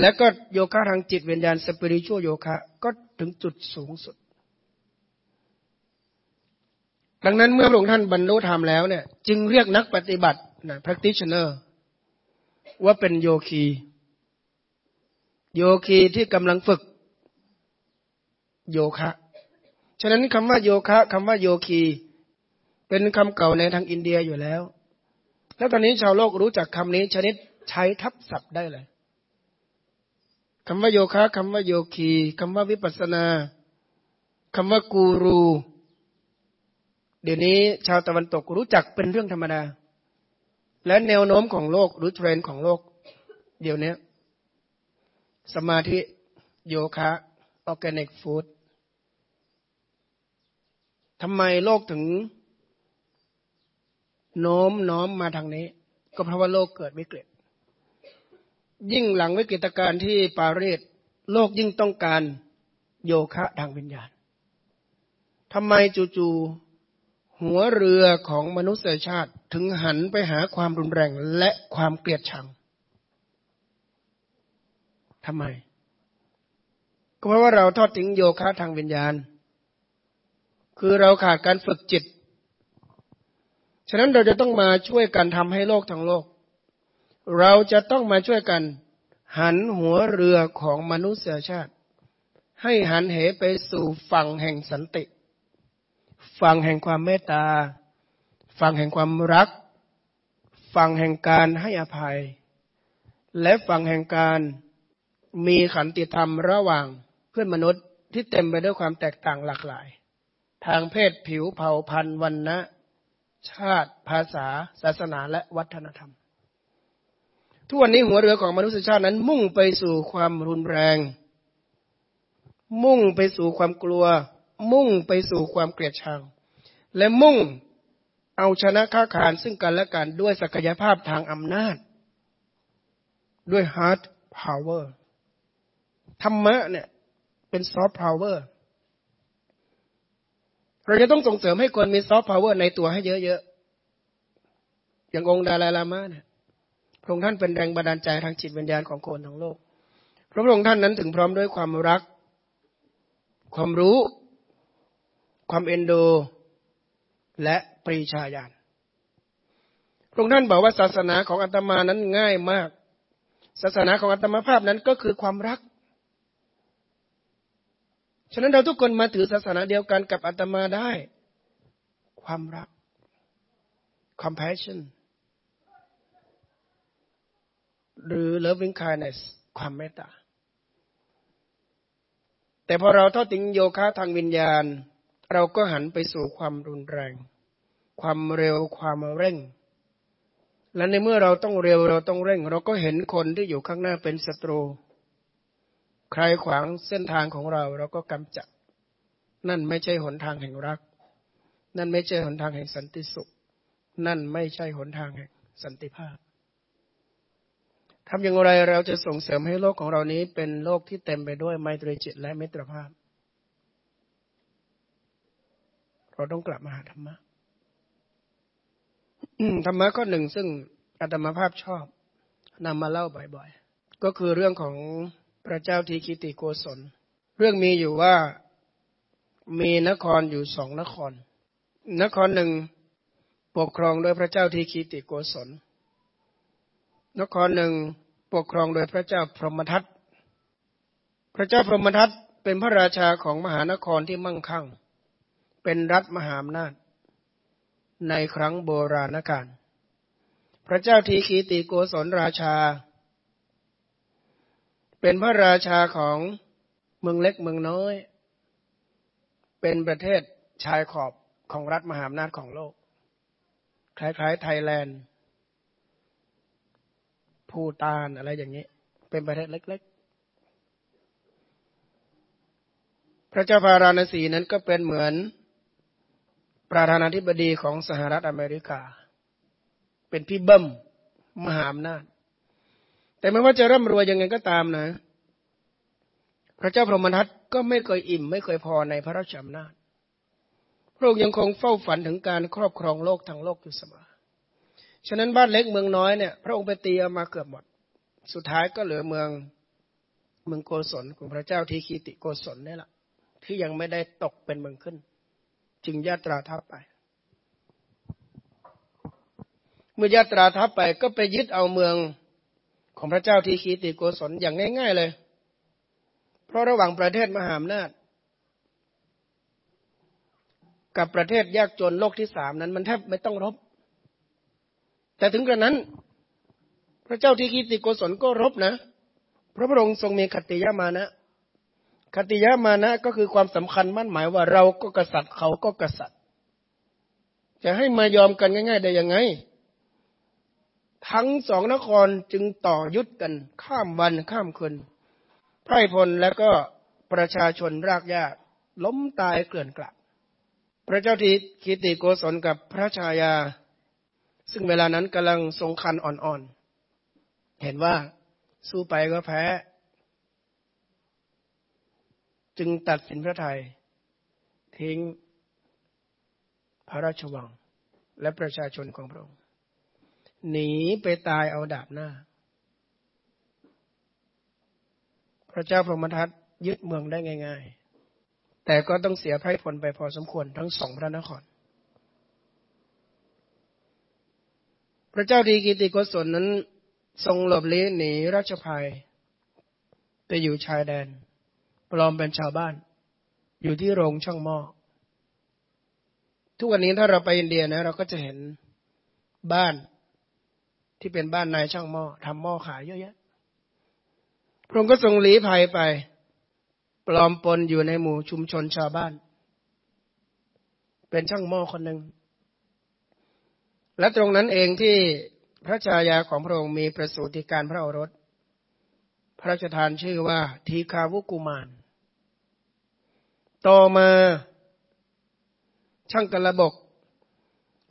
และก็โยคะทางจิตวิญญาณสปิริตชัวโยคะ ก็ถึงจุดสูงสุด ดังนั้นเมื่อพระองท่านบรรลุธรรมแล้วเนี่ย จึงเรียกนักปฏิบัตินะ practitioner ว่าเป็นโยคี โยคีที่กำลังฝึกโยคะ ฉะนั้นคำว่าโยคะคำว่าโยคี เป็นคำเก่าในทางอินเดียอยู่แล้ว แล้วตอนนี้ชาวโลกรู้จักคำนี้ชนิดใช้ทับศัพท์ได้เลย คำว่าโยคะคำว่าโยคีคำว่าวิปัสสนาคำว่ากูรู เดี๋ยวนี้ชาวตะวันตกรู้จักเป็นเรื่องธรรมดา และแนวโน้มของโลกหรือเทรนด์ของโลก เดี๋ยวนี้สมาธิโยคะ organic foodทำไมโลกถึง โน้มน้อมมาทางนี้ ก็เพราะว่าโลกเกิดวิกฤต ยิ่งหลังวิกฤตการณ์ที่ปารีสโลกยิ่งต้องการโยคะทางวิญญาณทำไมจู่ๆหัวเรือของมนุษยชาติถึงหันไปหาความรุนแรงและความเกลียดชังทำไม ก็เพราะว่าเราทอดทิ้งโยคะทางวิญญาณ คือเราขาดการฝึกจิต ฉะนั้นเราจะต้องมาช่วยกันทำให้โลกทั้งโลก เราจะต้องมาช่วยกัน หันหัวเรือของมนุษยชาติ ให้หันเหไปสู่ฝั่งแห่งสันติ ฝั่งแห่งความเมตตา ฝั่งแห่งความรัก ฝั่งแห่งการให้อภัย และฝั่งแห่งการมีขันติธรรมระหว่างเพื่อนมนุษย์ที่เต็มไปด้วยความแตกต่างหลากหลาย ทางเพศผิวเผ่าพันธุ์วันนะชาติ ภาษา ศาสนาและวัฒนธรรม ทุกวันนี้หัวเรือของมนุษยชาตินั้น มุ่งไปสู่ความรุนแรง มุ่งไปสู่ความกลัว มุ่งไปสู่ความเกลียดชัง และมุ่งเอาชนะค้าขานซึ่งกันและกันด้วยศักยภาพทางอำนาจ ด้วย hard power ธรรมะเนี่ยเป็น soft power เราจะต้องส่งเสริมให้คนมี soft power ในตัวให้เยอะๆ อย่างองค์ดาลาลามะเนี่ย ระองค์ท่านเป็นแรงบันดาลใจทางจิตวิญญาณของคนทั้งโลกพระองค์ท่านนั้นถึงพร้อมด้วยความรัก ความรู้ ความเอ็นดู และปรีชาญาณพระองค์ท่านบอกว่าศาสนาของอาตมานั้นง่ายมาก ศาสนาของอาตมาภาพนั้นก็คือความรัก ฉะนั้นเราทุกคนมาถือศาสนาเดียวกันกับอาตมาได้ ความรัก compassion หรือ loving kindness ความเมตตา แต่พอเราทอดทิ้งโยคะทางวิญญาณ เราก็หันไปสู่ความรุนแรง ความเร็วความเร่ง และในเมื่อเราต้องเร็วเราต้องเร่ง เราก็เห็นคนที่อยู่ข้างหน้าเป็นศัตรู ใครขวางเส้นทางของเราเราก็กำจัด นั่นไม่ใช่หนทางแห่งรัก นั่นไม่ใช่หนทางแห่งสันติสุข นั่นไม่ใช่หนทางแห่งสันติภาพ ทำอย่างไรเราจะส่งเสริมให้โลกของเรานี้เป็นโลกที่เต็มไปด้วยไมตรีจิตและมิตรภาพ เราต้องกลับมาหาธรรมะธรรมะข้อหนึ่งซึ่งอาตมาภาพชอบนำมาเล่าบ่อยๆ ก็คือเรื่องของพระเจ้าทีคิติโกศล เรื่องมีอยู่ว่ามีนครอยู่สองนคร นครหนึ่งปกครองโดยพระเจ้าทีคิติโกศล นครหนึ่งปกครองโดยพระเจ้าพรหมทัตพระเจ้าพรหมทัตเป็นพระราชาของมหานครที่มั่งคั่ง เป็นรัฐมหาอำนาจ ในครั้งโบราณกาลพระเจ้าทีคีติโกศลราชา เป็นพระราชาของเมืองเล็กเมืองน้อย เป็นประเทศชายขอบของรัฐมหาอำนาจของโลก คล้ายๆ ไทยแลนด์ ภูตานอะไรอย่างนี้ เป็นประเทศเล็ก ๆ พระเจ้าพาราณสีนั้นก็เป็นเหมือนประธานาธิบดีของสหรัฐอเมริกา เป็นพี่เบิ้มมหาอำนาจ แต่ไม่ว่าจะร่ำรวยยังไงก็ตามนะ พระเจ้าพรหมทัตก็ไม่เคยอิ่ม ไม่เคยพอในพระราชอำนาจพระองค์ยังคงเฝ้าฝันถึงการครอบครองโลกทั้งโลกอยู่เสมอ ฉะนั้นบ้านเล็กเมืองน้อยเนี่ยพระองค์ไปตีเอามาเกือบหมด สุดท้ายก็เหลือเมืองเมืองโกศลของพระเจ้าทีคีติโกศลนี่แหละที่ยังไม่ได้ตกเป็นเมืองขึ้น จึงยาตราทัพไป เมื่อยาตราทัพไปก็ไปยึดเอาเมืองของพระเจ้าทีคีติโกศลอย่างง่าย ๆเลย เพราะระหว่างประเทศมหาอำนาจกับประเทศยากจนโลกที่สามนั้นมันแทบไม่ต้องรบ แต่ถึงกระนั้น พระเจ้าทีคีติโกศลก็รบนะ พระพระองค์ทรงมีคติยามานะคติยามานะก็คือความสำคัญมั่นหมายว่าเราก็กษัตริย์เขาก็กษัตริย์ จะให้มายอมกันง่าย ๆ ได้ยังไง ทั้งสองนครจึงต่อยุดกัน ข้ามวันข้ามคืนไพร่พลและก็ประชาชนรากหญ้าล้มตายเกลื่อนกลับ พระเจ้าทีคิติโกศลกับพระชายา ซึ่งเวลานั้นกำลังทรงคันอ่อนๆ เห็นว่าสู้ไปก็แพ้ จึงตัดสินพระไทย ทิ้งพระราชวังและประชาชนของพระองค์ หนีไปตายเอาดาบหน้า พระเจ้าพรหมทัตยึดเมืองได้ง่าย ๆ แต่ก็ต้องเสียไพร่พลไปพอสมควรทั้งสองพระนคร ระเจ้าดีกิติโกศลนั้น ทรงหลบลี้หนีราชภัย ไปอยู่ชายแดน ปลอมเป็นชาวบ้าน อยู่ที่โรงช่างหม้อทุกวันนี้ถ้าเราไปอินเดียนะ เราก็จะเห็นบ้านที่เป็นบ้านนายช่างหม้อทำหม้อขายเยอะแยะพระองค์ก็ทรงลี้ภัยไป ปลอมปนอยู่ในหมู่ชุมชนชาวบ้าน เป็นช่างหม้อคนหนึ่ง และตรงนั้นเองที่พระชายาของพระองค์มีประสูติการพระโอรส พระราชทานชื่อว่าทีคาวุกุมาร ต่อมาช่างกระบก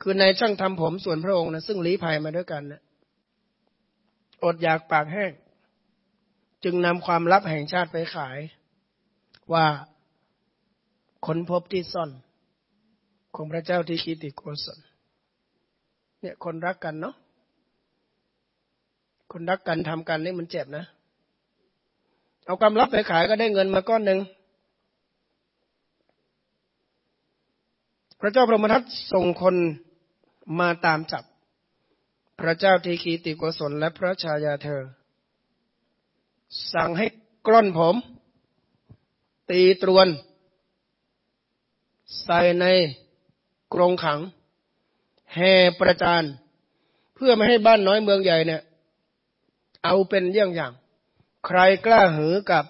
คือในช่างทำผมส่วนพระองค์นะซึ่งลี้ภัยมาด้วยกันนะอดอยากปากแห้ง จึงนำความลับแห่งชาติไปขาย ว่าค้นพบที่ซ่อน ของพระเจ้าที่คิติโกศล เนี่ยคนรักกันเนาะคนรักกันทำกันนี่มันเจ็บนะ เอากำลับไปขายก็ได้เงินมาก้อนหนึ่งพระเจ้าพระมทัตส่งคนมาตามจับ พระเจ้าทีคีติโกศลและพระชายาเธอ สั่งให้กล้อนผม ตีตรวน ใส่ในกรงขัง แห่ประจานเพื่อไม่ให้บ้านน้อยเมืองใหญ่เนี่ย เอาเป็นเรื่องอย่าง ใครกล้าหือกับ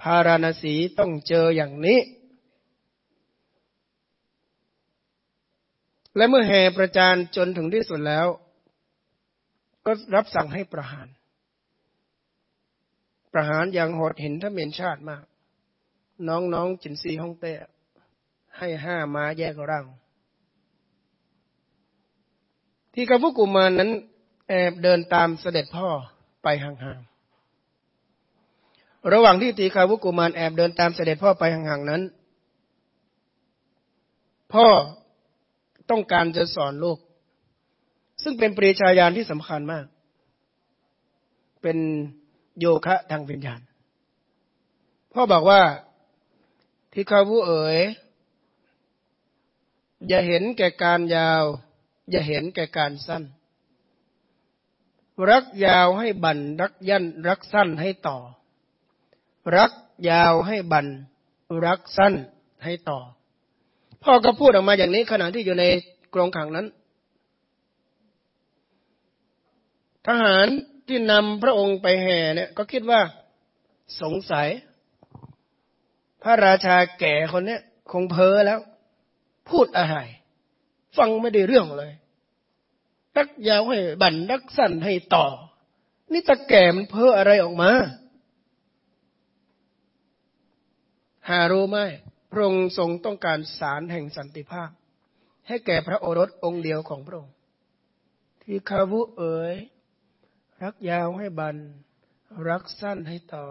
พาราณสีต้องเจออย่างนี้ และเมื่อแห่ประจานจนถึงที่สุดแล้ว ก็รับสั่งให้ประหาร ประหารอย่างโหดเห็นถ้าเมนชาติมาก น้องๆจินซีฮ่องเต้ให้ห้าม้าแยกร่าง ที่กระพุกุมารนั้นแอบเดินตามเสด็จพ่อไปห่างๆ ระหว่างที่ตีคาวุกุมารแอบเดินตามเสด็จพ่อไปห่างๆนั้น พ่อต้องการจะสอนลูก ซึ่งเป็นปริชาญาณที่สำคัญมาก เป็นโยคะทางวิญญาณ พ่อบอกว่าที่คาวุเอ๋ยอย่าเห็นแก่การยาว อย่าเห็นแก่การสั้น รักยาวให้บันรักยันรักสั้นให้ต่อ รักยาวให้บันรักสั้นให้ต่อ พ่อก็พูดออกมาอย่างนี้ขณะที่อยู่ในกรงขังนั้น ทหารที่นำพระองค์ไปแห่เนี่ยก็คิดว่าสงสัย พระราชาแก่คนนี้คงเพ้อแล้ว พูดอะไร ฟังไม่ได้เรื่องเลยรักยาวให้บั่นรักสั้นให้ต่อ นี่ตะแก่มันเพ้ออะไรออกมา หารู้ไหมพระองค์ทรงต้องการสารแห่งสันติภาพ ให้แก่พระโอรสองค์เดียวของพระองค์ ที่คาวุเอ๋ยรักยาวให้บัน รักสั้นให้ต่อ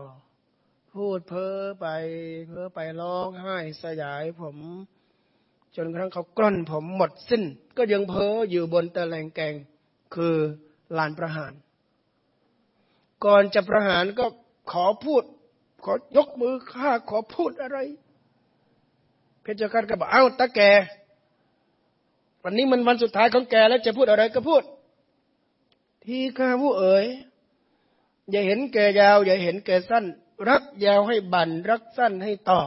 พูดเพ้อไป เพ้อไปร้องไห้สยายผม จนกระทั่งเขากล้อนผมหมดสิ้น ก็ยังเพ้ออยู่บนตะแลงแกงคือลานประหาร ก่อนจะประหารก็ขอพูด ขอยกมือข้าขอพูดอะไร เพชฌฆาตก็บอกเอ้าตาแก วันนี้มันวันสุดท้ายของแกแล้วจะพูดอะไรก็พูด ที่ข้าผู้เอ๋ยอย่าเห็นแก่ยาว อย่าเห็นแก่สั้น รักยาวให้บันรักสั้นให้ต่อ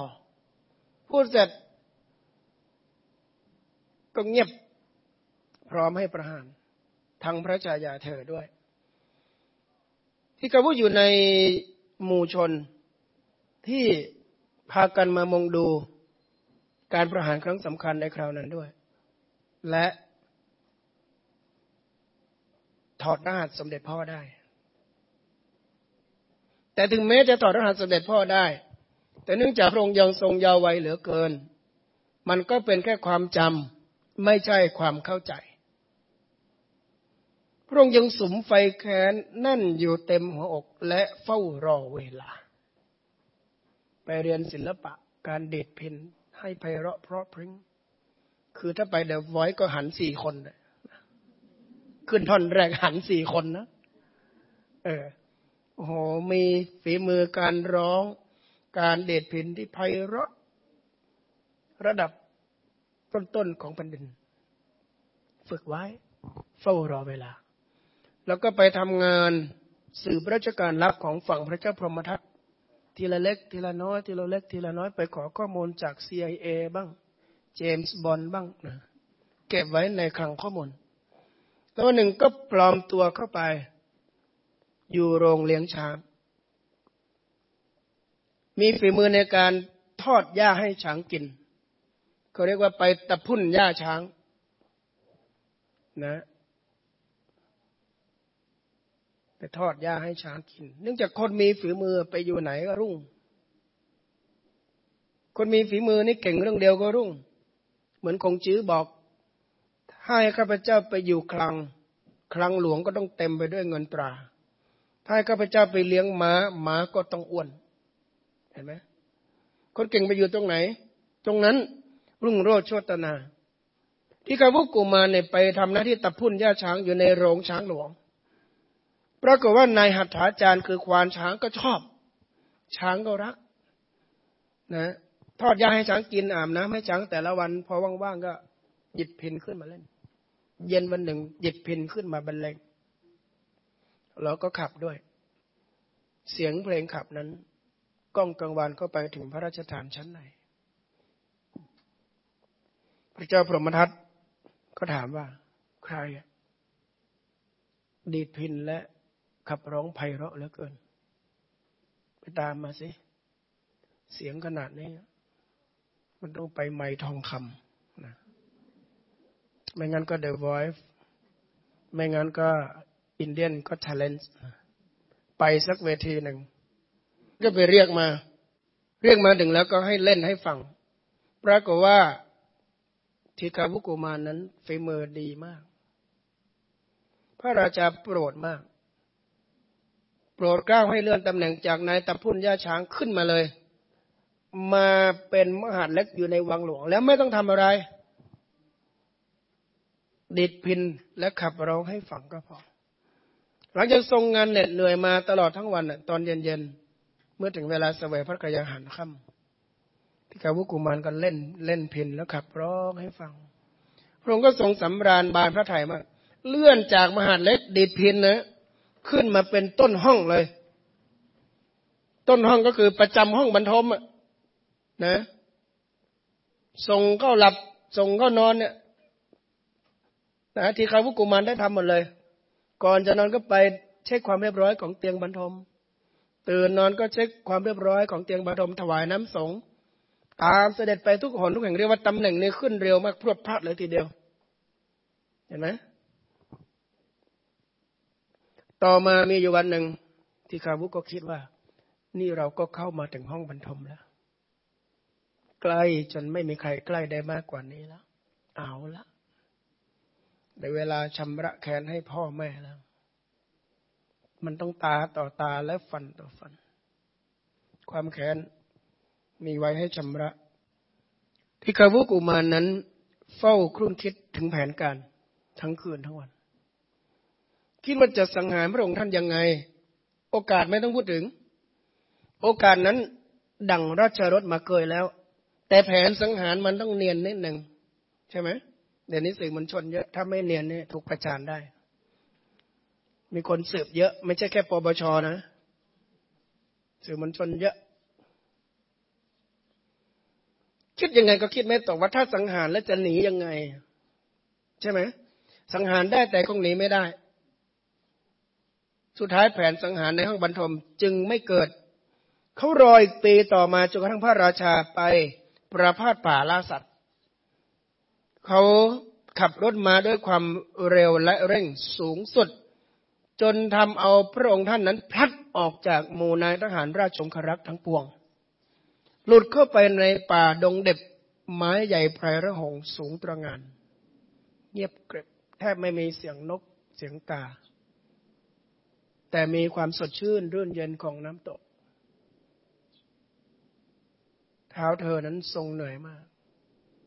พูดเสร็จ ก็เงียบพร้อมให้ประหารทางพระชายาเธอด้วย ที่กระพูอยู่ในหมู่ชนที่พากันมามองดูการประหารครั้งสำคัญในคราวนั้นด้วย และถอดรหัสสมเด็จพ่อได้ แต่ถึงแม้จะถอดรหัสสมเด็จพ่อได้ แต่เนื่องจากพระองค์ยังทรงยาววัยเหลือเกิน มันก็เป็นแค่ความจำ ไม่ใช่ความเข้าใจ พระองค์ยังสุมไฟแค้นนั่นอยู่เต็มหัวอกและเฝ้ารอเวลา ไปเรียนศิลปะการเด็ดพินให้ไพเราะเพราะพริ้งคือถ้าไปเดอะไวท์ก็หันสี่คน ขึ้นท่อนแรกหันสี่คนนะ เออ โอ้โห มีฝีมือการร้อง การเดดพินที่ไพเราะระดับ ต้นๆของแผ่นดิน ฝึกไว้ เฝ้ารอเวลา แล้วก็ไปทำงานสืบราชการลับของฝั่งพระเจ้าพรหมทัตทีละเล็ก ทีละน้อย ทีละเล็ก ทีละน้อยไปขอข้อมูลจาก CIA บ้าง เจมส์บอนด์บ้างนะเก็บไว้ในคลังข้อมูลแล้ววันหนึ่งก็ปลอมตัวเข้าไป อยู่โรงเลี้ยงช้าง มีฝีมือในการทอดหญ้าให้ช้างกิน เขาเรียกว่าไปตะพุ่นหญ้าช้างนะไปทอดหญ้าให้ช้างกิน เนื่องจากคนมีฝีมือไปอยู่ไหนก็รุ่ง คนมีฝีมือนี่เก่งเรื่องเดียวก็รุ่ง เหมือนคงจื้อบอก ถ้าให้ข้าพเจ้าไปอยู่คลัง คลังหลวงก็ต้องเต็มไปด้วยเงินตรา ถ้าให้ข้าพเจ้าไปเลี้ยงม้าม้าก็ต้องอ้วน เห็นไหมคนเก่งไปอยู่ตรงไหน ตรงนั้น รุ่งโรจน์โชตนา ที่กาวุกุมาเนี่ยไปทำหน้าที่ตับพุ่นหญ้าช้างอยู่ในโรงช้างหลวงปรากฏว่านายหัตถาจารย์คือควานช้างก็ชอบ ช้างก็รัก นะทอดหญ้าให้ช้างกินอาบน้ำให้ช้างแต่ละวัน พอว่างๆก็หยิบพินขึ้นมาเล่น เย็นวันหนึ่งหยิบพินขึ้นมาบรรเลงเราก็ขับด้วย เสียงเพลงขับนั้นกล้องกลางวันก็ไปถึงพระราชฐานชั้นไหน พระเจ้าพรหมทัตก็ถามว่า ใครดีดพินและขับร้องไพเราะเหลือเกิน ไปตามมาสิ เสียงขนาดนี้ มันต้องไปไม้ทองคำนะไม่งั้นก็ The Voice ไม่งั้นก็อินเดียนก็ Talent ไปสักเวทีหนึ่ง ก็ไปเรียกมา เรียกมาถึงแล้วก็ให้เล่นให้ฟัง ปรากฏว่า ทีคาวุกุมานั้นฝีมือดีมาก พระราชาโปรดมาก โปรดกล้าวให้เลื่อนตำแหน่งจากนายตะพุ่นย่าช้างขึ้นมาเลย มาเป็นมหาดเล็กอยู่ในวังหลวง แล้วไม่ต้องทำอะไร ดิดพินและขับร้องให้ฟังก็พอ หลังจากทรงงานเหน็ดเหนื่อยมาตลอดทั้งวันตอนเย็นๆเมื่อถึงเวลาเสวยพระกายาหารค่ำ ที่กาวุกุมารก็เล่นเล่นพินแล้วขับร้องให้ฟัง พระองค์ก็ทรงสำราญบานพระไถ่มาก เลื่อนจากมหาเล็กดิดพินนะขึ้นมาเป็นต้นห้องเลย ต้นห้องก็คือประจำห้องบรรทมอะนะส่งเข้าหลับส่งเข้านอนเนี่ยนะที่คาวุกุมารได้ทำหมดเลย ก่อนจะนอนก็ไปเช็คความเรียบร้อยของเตียงบรรทม ตื่นนอนก็เช็คความเรียบร้อยของเตียงบรรทมถวายน้ำสง ตามเสด็จไปทุกหนทุกแห่งเรียกว่าตำแหน่งนี้ขึ้นเร็วมากพรวดพลาดเลยทีเดียว เห็นไหมต่อมามีอยู่วันหนึ่งที่คาวุก็คิดว่า นี่เราก็เข้ามาถึงห้องบรรทมแล้ว ใกล้จนไม่มีใครใกล้ได้มากกว่านี้แล้ว เอาละในเวลาชำระแค้นให้พ่อแม่แล้ว มันต้องตาต่อตาและฟันต่อฟัน ความแค้น มีไว้ให้ชำระที่คาวุกุมารนั้น เฝ้าครุ่นคิดถึงแผนการทั้งคืนทั้งวัน คิดว่าจะสังหารพระองค์ท่านยังไง โอกาสไม่ต้องพูดถึง โอกาสนั้นดังราชรถมาเกยแล้ว แต่แผนสังหารมันต้องเนียนนิดหนึ่งใช่ไหมเดี๋ยวนี้สื่อมวลชนเยอะ ถ้าไม่เนียนเนี่ยถูกประจานได้ มีคนสืบเยอะ ไม่ใช่แค่ปปชนะ สื่อมวลชนเยอะ คิดยังไงก็คิดไม่ตกว่าถ้าสังหารแล้วจะหนียังไง ใช่ไหมสังหารได้แต่คงหนีไม่ได้ สุดท้ายแผนสังหารในห้องบรรทมจึงไม่เกิด เขารออีกปีต่อมาจนกระทั่งพระราชาไปประพาสป่าล่าสัตว์ เขาขับรถมาด้วยความเร็วและเร่งสูงสุด จนทำเอาพระองค์ท่านนั้นพลัดออกจากหมู่นายทหารราชสงครักษ์ทั้งปวง หลุดเข้าไปในป่าดงเด็บไม้ใหญ่ไพรระหงสูงตระงาน เงียบเกร็บแทบไม่มีเสียงนกเสียงกา แต่มีความสดชื่นรื่นเย็นของน้ำตก เท้าเธอนั้นทรงเหนื่อยมาก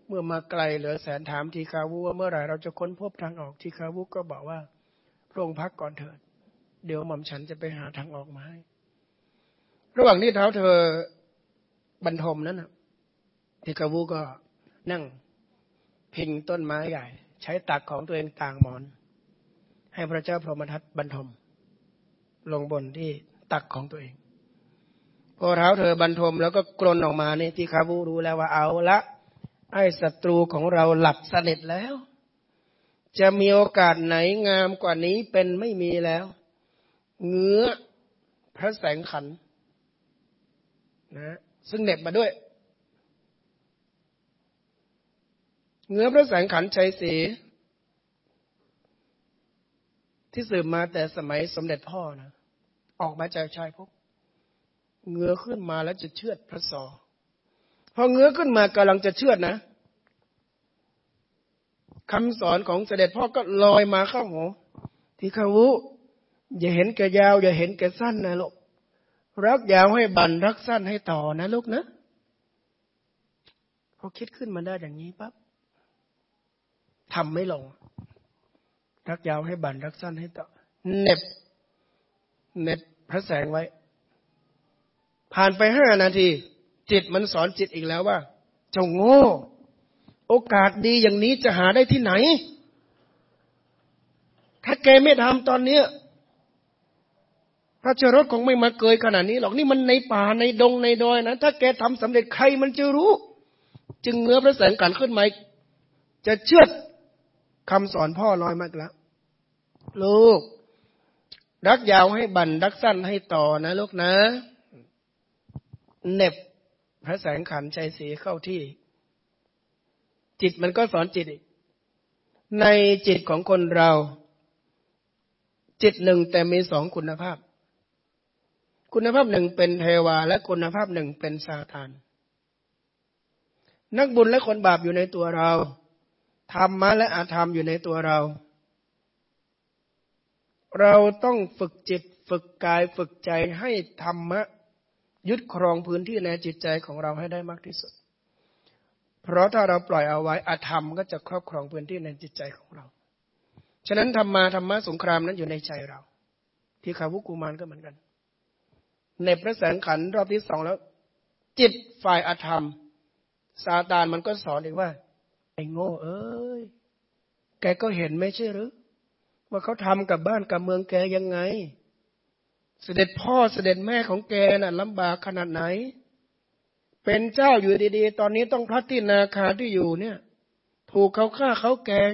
เมื่อมาไกลเหลือแสนถามทีคาวุว่าเมื่อไหร่เราจะค้นพบทางออกทีคาวุก็บอกว่าพรองพักก่อนเถิด เดี๋ยวหม่อมฉันจะไปหาทางออกมาให้ ระหว่างที่เท้าเธอ บรรทมนั้นทีคาวุก็นั่งพิงต้นไม้ใหญ่ ใช้ตักของตัวเองต่างหมอน ให้พระเจ้าพรหมทัตบรรทม ลงบนที่ตักของตัวเอง พอเท้าเธอบรรทมแล้วก็กลนออกมานี่ที่คาบูรู้แล้วว่าเอาละ ไอ้ศัตรูของเราหลับสนิทแล้ว จะมีโอกาสไหนงามกว่านี้เป็นไม่มีแล้ว เงื้อพระแสงขันนะ ซึ่งเน็บมาด้วย เงื้อพระแสงขันชัยศรีที่สืบมาแต่สมัยสมเด็จพ่อนะ ออกมาจากชายพกเงื้อขึ้นมาแล้วจะเชือดพระสอพอเงื้อขึ้นมากำลังจะเชือดนะคำสอนของเสด็จพ่อก็ลอยมาเข้าหูที่ขาวุ อย่าเห็นแกยาว อย่าเห็นแกสั้นนะลูก รักยาวให้บันรักสั้นให้ต่อนะลูกนะพอคิดขึ้นมาได้อย่างนี้ปั๊บทำไม่ลง รักยาวให้บันรักสั้นให้ต่อเน็บเน็บพระแสงไว้ ผ่านไปห้านาที จิตมันสอนจิตอีกแล้วว่า เจ้าโง่ โอกาสดีอย่างนี้จะหาได้ที่ไหน ถ้าแกไม่ทำตอนเนี้ย พระเจรถคงไม่มาเกยขนาดนี้หรอกนี่มันในป่าในดงในดอยนะถ้าแกทำสำเร็จใครมันจะรู้ จึงเงื้อพระแสงกันขึ้นมาจะเชื่อคำสอนพ่อลอยมากแล้วลูก รักยาวให้บันรักสั้นให้ต่อนะลูกนะเน็บพระแสงขันใจสีเข้าที่ จิตมันก็สอนจิตอีก ในจิตของคนเรา จิตหนึ่งแต่มีสองคุณภาพ คุณภาพหนึ่งเป็นเทวา และคุณภาพหนึ่งเป็นซาตาน นักบุญและคนบาปอยู่ในตัวเราธรรมะและอาธรรมอยู่ในตัวเรา เราต้องฝึกจิตฝึกกายฝึกใจให้ธรรมะ ยึดครองพื้นที่ในจิตใจของเราให้ได้มากที่สุด เพราะถ้าเราปล่อยเอาไว้อาธรรมก็จะครอบครองพื้นที่ในจิตใจของเรา ฉะนั้นธรรมาธรรมะสงครามนั้นอยู่ในใจเรา ที่ขาวุกุมารก็เหมือนกัน ในพระแสงขันรอบที่สองแล้ว จิตฝ่ายอาธรรม ซาตานมันก็สอนอีกว่า ไอ้โง่เอ้ย แกก็เห็นไม่ใช่หรือ ว่าเขาทำกับบ้านกับเมืองแกยังไง เสด็จพ่อเสด็จแม่ของแกน่ะลำบากขนาดไหน เป็นเจ้าอยู่ดีๆ ตอนนี้ต้องพลัดที่นาคาที่อยู่เนี่ย ถูกเขาฆ่าเขาแกง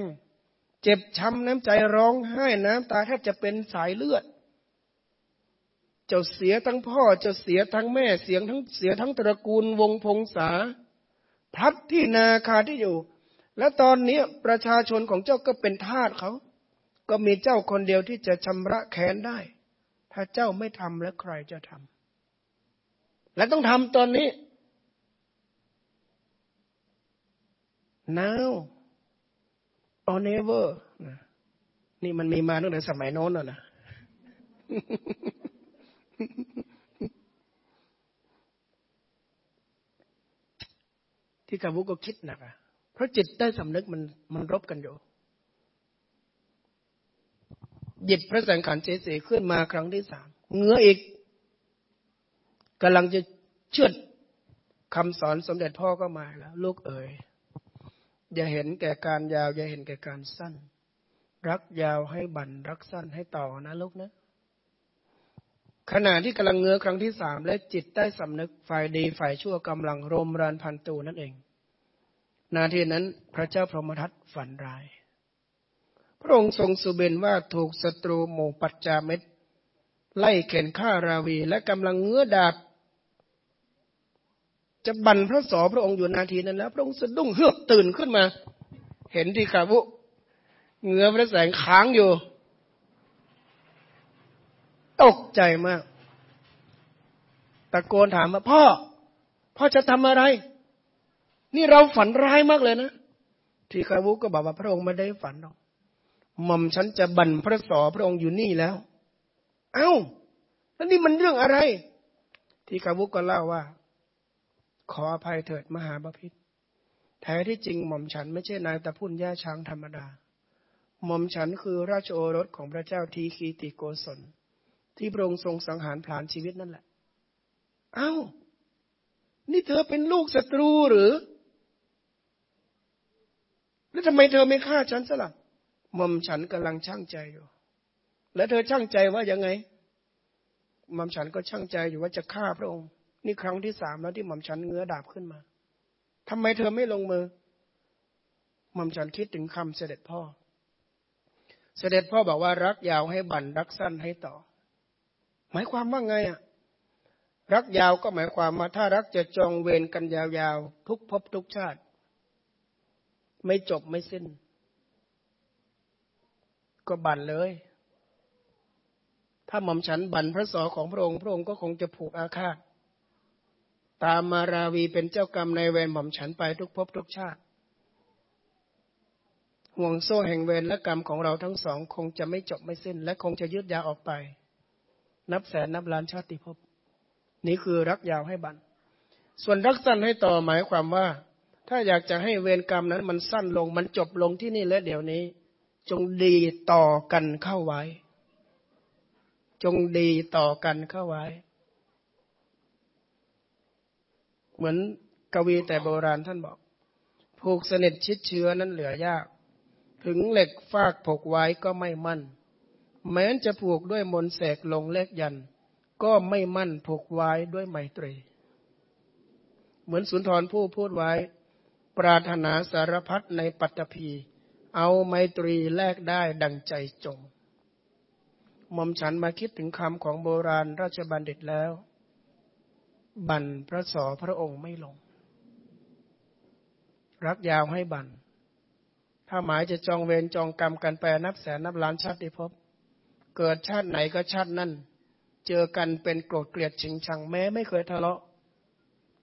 เจ็บช้ำน้ำใจร้องไห้น้ำตาแทบจะเป็นสายเลือด เจ้าเสียทั้งพ่อเจ้าเสียทั้งแม่เสียงทั้งเสียทั้งตระกูลวงพงษาพัดที่นาคาที่อยู่ และตอนนี้ประชาชนของเจ้าก็เป็นทาสเขา ก็มีเจ้าคนเดียวที่จะชำระแค้นได้ ถ้าเจ้าไม่ทำแล้วใครจะทำและต้องทำตอนนี้ now or never นี่มันมีมาตั้งแต่สมัยโน้นแล้วนะ ที่กาวุก็คิดหนักอะเพราะจิตใต้สำนึกมันมันรบกันอยู่หยิบพระสังขารเจสีขึ้นมาครั้งที่สามเงื้ออีกกำลังจะเชื่อคำสอนสมเด็จพ่อก็มาแล้ว ลูกเอ๋ยอย่าเห็นแก่การยาว อย่าเห็นแก่การสั้น รักยาวให้บันรักสั้นให้ต่อนะลูกนะ ขณะที่กำลังเงื้อครั้งที่สามและจิตใต้สำนึกฝ่ายดีฝ่ายชั่วกำลังรมรานพันตูนั่นเอง นาทีนั้นพระเจ้าพรหมทัตฝันร้าย พระองค์ทรงสุเบนว่าถูกศัตรูหมู่ปัจจาเม็ดไล่เข็นฆ่าราวี และกำลังเงื้อดาบจะบันพระสอพระองค์อยู่นาทีนั้นแล้ว พระองค์สะดุ้งเฮือกตื่นขึ้นมา เห็นที่ขาบุเงื้อพระแสงค้างอยู่ ตกใจมาก ตะโกนถามว่าพ่อ พ่อจะทำอะไร นี่เราฝันร้ายมากเลยนะ ทีคาวุก็บอกว่าพระองค์ไม่ได้ฝันหรอกหม่อมฉันจะบันพระสอพระองค์อยู่นี่แล้ว เอา้า แล้วนี่มันเรื่องอะไร ทีคาวุก็เล่าว่า ขออภัยเถิดมหาบาพิษแท้ที่จริงหม่อมฉันไม่ใช่นายตะพุ่นย่าช้างธรรมดา หม่อมฉันคือราชโอรสของพระเจ้าทีคีติโกศล ที่พระองค์ทรงสังหารผลาญชีวิตนั่นแหละ เอา้า นี่เธอเป็นลูกศัตรูหรือ แล้วทำไมเธอไม่ฆ่าฉันสละหม่อมฉันกำลังช่างใจอยู่ แล้วเธอช่างใจว่ายังไงหม่อมฉันก็ช่างใจอยู่ว่าจะฆ่าพระองค์ นี่ครั้งที่สามแล้วที่หม่อมฉันเงื้อดาบขึ้นมาทำไมเธอไม่ลงมือหม่อมฉันคิดถึงคำเสด็จพ่อ เสด็จพ่อบอกว่ารักยาวให้บั่นรักสั้นให้ต่อ หมายความว่าไงอะรักยาวก็หมายความว่าถ้ารักจะจองเวรกันยาวๆ ทุกภพทุกชาติ ไม่จบไม่สิ้น ก็บันเลย ถ้าหม่อมฉันบันพระสอของพระองค์พระองค์ก็คงจะผูกอาฆาตตามมาราวีเป็นเจ้ากรรมในเวรหม่อมฉันไปทุกภพทุกชาติ ห่วงโซ่แห่งเวรและกรรมของเราทั้งสอง คงจะไม่จบไม่สิ้น และคงจะยืดยาวออกไป นับแสนนับล้านชาติภพนี่คือรักยาวให้บัน ส่วนรักสั้นให้ต่อหมายความว่า ถ้าอยากจะให้เวรกรรมนั้นมันสั้นลงมันจบลงที่นี่และเดี๋ยวนี้ จงดีต่อกันเข้าไว้ จงดีต่อกันเข้าไว้ เหมือนกวีแต่โบราณท่านบอก ผูกสนิทชิดเชื้อนั้นเหลือยาก ถึงเหล็กฟากผูกไว้ก็ไม่มั่น แม้นจะผูกด้วยมนแสกลงเลกยัน ก็ไม่มั่นผูกไว้ด้วยไมตรี เหมือนสุนทรผู้พูดไว้ ปรารถนาสารพัดในปัตตภีเอาไมตรีแลกได้ดังใจจงมอมฉันมาคิดถึงคำของโบราณราชบัณฑิตแล้ว บันพระสอพระองค์ไม่ลง รักยาวให้บัน ถ้าหมายจะจองเวรจองกรรมกันไปนับแสนนับล้านชาติภพ เกิดชาติไหนก็ชาตินั่น เจอกันเป็นโกรธเกลียดชิงชังแม้ไม่เคยทะเลาะ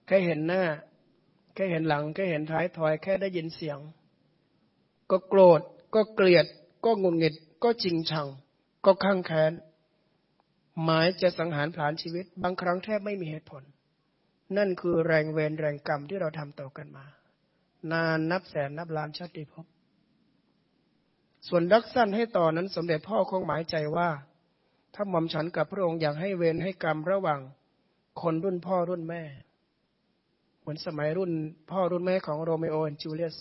แค่เห็นหน้า แค่เห็นหลัง แค่เห็นท้ายถอย แค่ได้ยินเสียง ก็โกรธ ก็เกลียด ก็งุนงิด ก็จริงชัง ก็ข้างแค้น หมายจะสังหารผลาญชีวิต บางครั้งแทบไม่มีเหตุผล นั่นคือแรงเวรแรงกรรมที่เราทำต่อกันมา นานนับแสนนับล้านชาติภพ ส่วนรักสั้นให้ต่อนั้นสมเด็จพ่อคงหมายใจว่า ถ้าหม่อมฉันกับพระองค์อยากให้เวรให้กรรมระหว่างคนรุ่นพ่อรุ่นแม่ เหมือนสมัยรุ่นพ่อรุ่นแม่ของโรเมโอและจูเลียส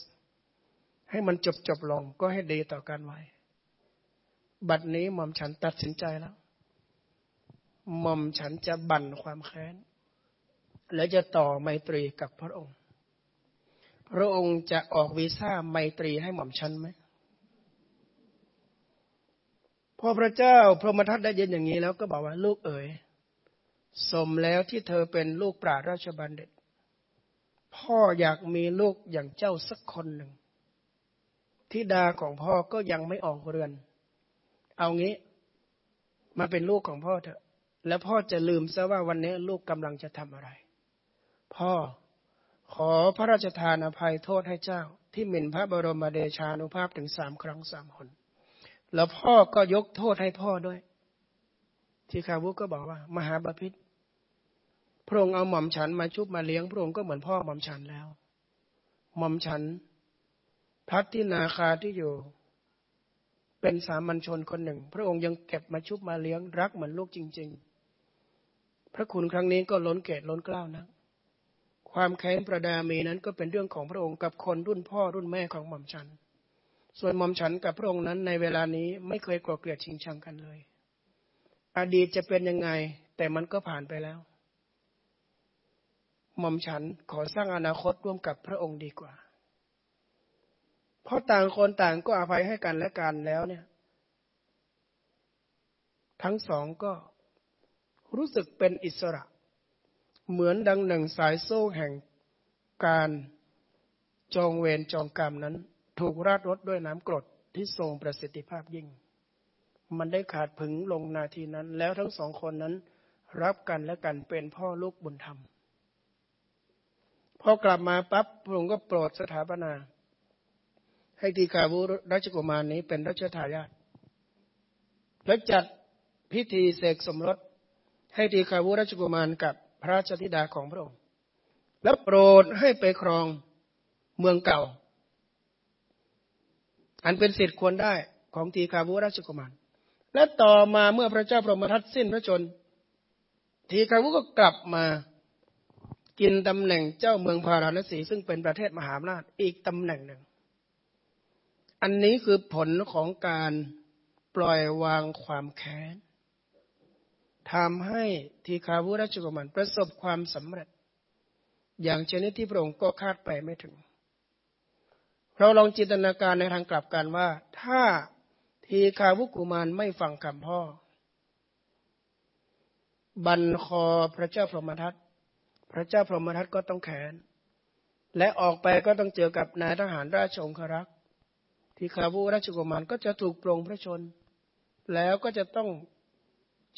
ให้มันจบจบลงก็ให้ดีต่อกันไว้ บัดนี้หม่อมฉันตัดสินใจแล้ว หม่อมฉันจะบั่นความแค้น และจะต่อไมตรีกับพระองค์ พระองค์จะออกวีซ่าไมตรีให้หม่อมฉันไหม พอพระเจ้าพระมทัตได้ยินอย่างนี้แล้วก็บอกว่าลูกเอ๋ยสมแล้วที่เธอเป็นลูกปราราชบัณฑิต พ่ออยากมีลูกอย่างเจ้าสักคนหนึ่งทิดาของพ่อก็ยังไม่ออกเรือน เอางี้ มาเป็นลูกของพ่อเถอะ แล้วพ่อจะลืมซะว่าวันนี้ลูกกำลังจะทำอะไร พ่อขอพระราชทานอภัยโทษให้เจ้า ที่หมิ่นพระบรมเดชานุภาพถึงสามครั้งสามคน แล้วพ่อก็ยกโทษให้พ่อด้วย ที่คาวุก็บอกว่า มหาบาพิษพระองค์เอาหม่อมฉันมาชุบมาเลี้ยงพระองค์ก็เหมือนพ่อหม่อมฉันแล้ว หม่อมฉัน พักที่นาคาที่อยู่ เป็นสามัญชนคนหนึ่ง พระองค์ยังเก็บมาชุบมาเลี้ยงรักเหมือนลูกจริง ๆ พระคุณครั้งนี้ก็ล้นเกตล้นกล้าวนะความแค้นประดามีนั้นก็เป็นเรื่องของพระองค์กับคนรุ่นพ่อรุ่นแม่ของหม่อมฉัน ส่วนหม่อมฉันกับพระองค์นั้นในเวลานี้ไม่เคยกลัวเกลียดชิงชังกันเลย อดีตจะเป็นยังไง แต่มันก็ผ่านไปแล้ว หม่อมฉันขอสร้างอนาคตร่วมกับพระองค์ดีกว่า เพราะต่างคนต่างก็อภัยให้กันและกันแล้วเนี่ย ทั้งสองก็รู้สึกเป็นอิสระ เหมือนดังหนึ่งสายโซ่แห่งการจองเวรจองกรรมนั้น ถูกราดรถด้วยน้ำกรดที่ทรงประสิทธิภาพยิ่ง มันได้ขาดผึงลงนาทีนั้น แล้วทั้งสองคนนั้นรับกันและกันเป็นพ่อลูกบุญธรรม พอกลับมาปั๊บพระองค์ก็โปรดสถาปนา ให้ทีคาวุราชกุมารนี้เป็นรัชทายาทและจัดพิธีเสกสมรสให้ทีคาวุราชกุมารกับพระราชธิดาของพระองค์ แล้วโปรดให้ไปครองเมืองเก่า อันเป็นสิทธิ์ควรได้ของทีคาวุราชกุมาร และต่อมาเมื่อพระเจ้าพรหมทัตสิ้นพระชน ทีคาวุก็กลับมากินตำแหน่งเจ้าเมืองพาราณสี ซึ่งเป็นประเทศมหาอำนาจอีกตำแหน่งหนึ่ง อันนี้คือผลของการปล่อยวางความแค้นทำให้ทีคาวุราชกุมารประสบความสำเร็จ อย่างชนิดที่พระองค์ก็คาดไปไม่ถึง เราลองจินตนาการในทางกลับกันว่า ถ้าทีคาวุกุมารไม่ฟังคำพ่อ บันคอพระเจ้าพรหมทัตพระเจ้าพรหมทัตก็ต้องแขน และออกไปก็ต้องเจอกับนายทหารราชองครักษ์ทีคาวุราชกุมารก็จะถูกปรงพระชน แล้วก็จะต้อง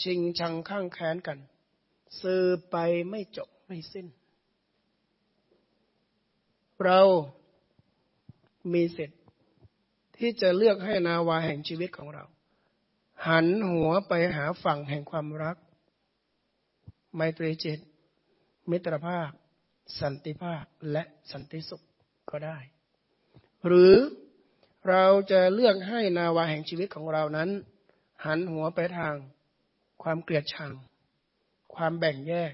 ชิงชังข้างแค้นกัน สืบไปไม่จบไม่สิ้น เรา มีสิทธิ์ที่จะเลือกให้นาวาแห่งชีวิตของเรา หันหัวไปหาฝั่งแห่งความรัก ไมตรีจิต มิตรภาพ สันติภาพและสันติสุขก็ได้ หรือเราจะเลือกให้นาวาแห่งชีวิตของเรานั้น หันหัวไปทาง ความเกลียดชัง ความแบ่งแยก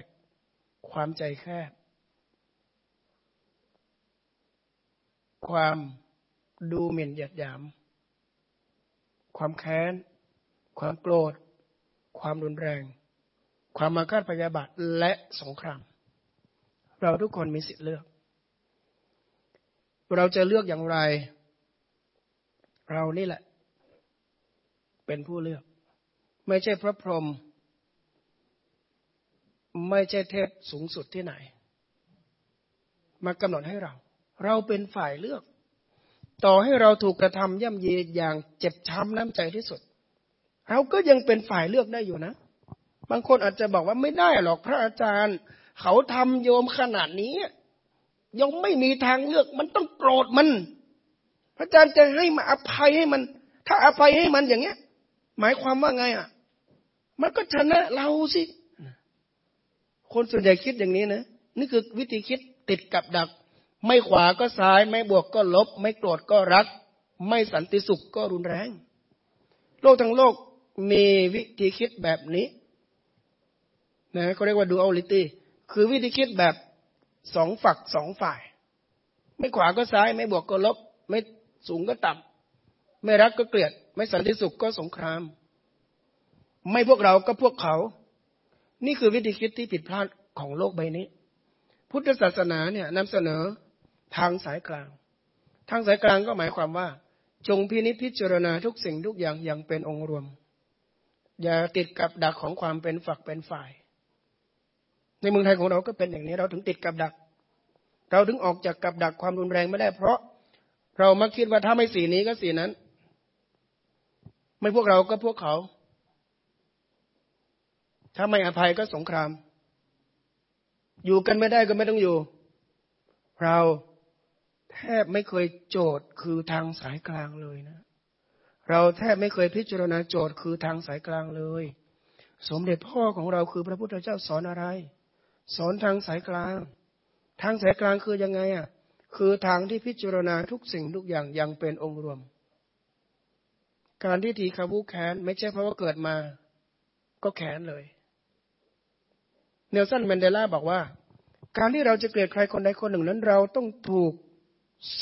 ความใจแคบความ ดูหมิ่นเหยียดหยาม ความแค้น ความโกรธ ความรุนแรง ความมาคาดพยาบาทและสงคราม เราทุกคนมีสิทธิ์เลือก เราจะเลือกอย่างไร เรานี่แหละ เป็นผู้เลือก ไม่ใช่พระพรหมไม่ใช่เทพสูงสุดที่ไหน มากำหนดให้เรา เราเป็นฝ่ายเลือก ต่อให้เราถูกกระทำย่ำเยีอย่างเจ็บช้ำน้ำใจที่สุด เราก็ยังเป็นฝ่ายเลือกได้อยู่นะ บางคนอาจจะบอกว่าไม่ได้หรอกพระอาจารย์ เขาทำโยมขนาดนี้ ยังไม่มีทางเลือกมันต้องโกรธมัน พระอาจารย์จะให้มาอภัยให้มัน ถ้าอภัยให้มันอย่างเงี้ย หมายความว่าไงอะ มันก็ชนะเราสิคนส่วนใหญ่คิดอย่างนี้นะนี่คือวิธีคิดติดกับดัก ไม่ขวาก็ซ้าย ไม่บวกก็ลบ ไม่โกรธก็รัก ไม่สันติสุขก็รุนแรง โลกทั้งโลกมีวิธีคิดแบบนี้นะเขาเรียกว่า duality คือวิธีคิดแบบสองฝักสองฝ่าย ไม่ขวาก็ซ้าย ไม่บวกก็ลบ ไม่สูงก็ต่ำไม่รักก็เกลียด ไม่สันติสุขก็สงคราม ไม่พวกเราก็พวกเขา นี่คือวิธีคิดที่ผิดพลาดของโลกใบนี้ พุทธศาสนาเนี่ยนำเสนอ ทางสายกลาง ทางสายกลางก็หมายความว่า จงพินิจพิจารณาทุกสิ่งทุกอย่างอย่างเป็นองค์รวม อย่าติดกับดักของความเป็นฝักเป็นฝ่าย ในเมืองไทยของเราก็เป็นอย่างนี้เราถึงติดกับดัก เราถึงออกจากกับดักความรุนแรงไม่ได้เพราะ เรามักคิดว่าถ้าไม่สีนี้ก็สีนั้น ไม่พวกเราก็พวกเขา ถ้าไม่อภัยก็สงครามอยู่กันไม่ได้ก็ไม่ต้องอยู่ เรา แทบไม่เคยโจทย์คือทางสายกลางเลยนะ เราแทบไม่เคยพิจารณาโจทย์คือทางสายกลางเลย สมเด็จพ่อของเราคือพระพุทธเจ้าสอนอะไร สอนทางสายกลาง ทางสายกลางคือยังไงอะ คือทางที่พิจารณาทุกสิ่งทุกอย่างอย่างเป็นองค์รวม การที่ทีฆาวุแค้นไม่ใช่เพราะว่าเกิดมา ก็แค้นเลย เนลสันแมนเดลาบอกว่า การที่เราจะเกลียดใครคนใดคนหนึ่งนั้นเราต้องถูก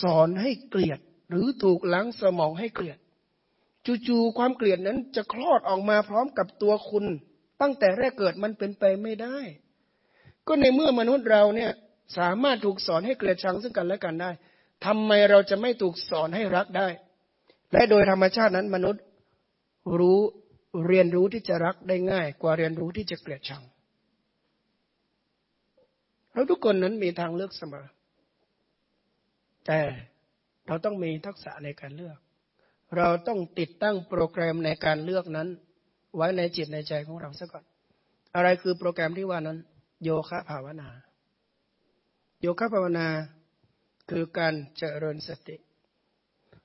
สอนให้เกลียด หรือถูกล้างสมองให้เกลียด จู่ๆความเกลียดนั้นจะคลอดออกมาพร้อมกับตัวคุณ ตั้งแต่แรกเกิดมันเป็นไปไม่ได้ ก็ในเมื่อมนุษย์เราเนี่ยสามารถถูกสอนให้เกลียดชังซึ่งกันและกันได้ทำไมเราจะไม่ถูกสอนให้รักได้ และโดยธรรมชาตินั้นมนุษย์รู้เรียนรู้ที่จะรักได้ง่าย กว่าเรียนรู้ที่จะเกลียดชังเราทุกคนนั้นมีทางเลือกเสมอ แต่เราต้องมีทักษะในการเลือก เราต้องติดตั้งโปรแกรมในการเลือกนั้น ไว้ในจิตในใจของเราซะก่อน อะไรคือโปรแกรมที่ว่านั้น โยคะภาวนา โยคะภาวนาคือการเจริญสติ